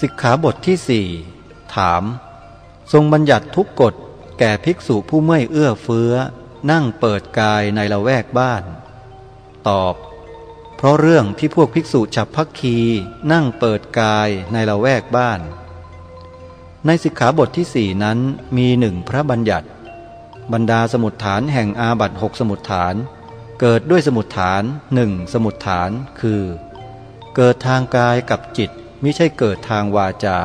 สิกขาบทที่สี่ถาม ทรงบัญญัติทุกกฎแก่ภิกษุผู้เมื่อยเอื้อเฟื้อ นั่งเปิดกายในละแวกบ้าน ตอบ เพราะเรื่องที่พวกภิกษุฉับพักคีนั่งเปิดกายในละแวกบ้าน ในสิกขาบทที่สี่นั้นมีหนึ่งพระบัญญัติ บรรดาสมุดฐานแห่งอาบัตหกสมุดฐาน เกิดด้วยสมุดฐานหนึ่งสมุดฐานคือ เกิดทางกายกับจิต ม่ใช่เกิดทางวาจา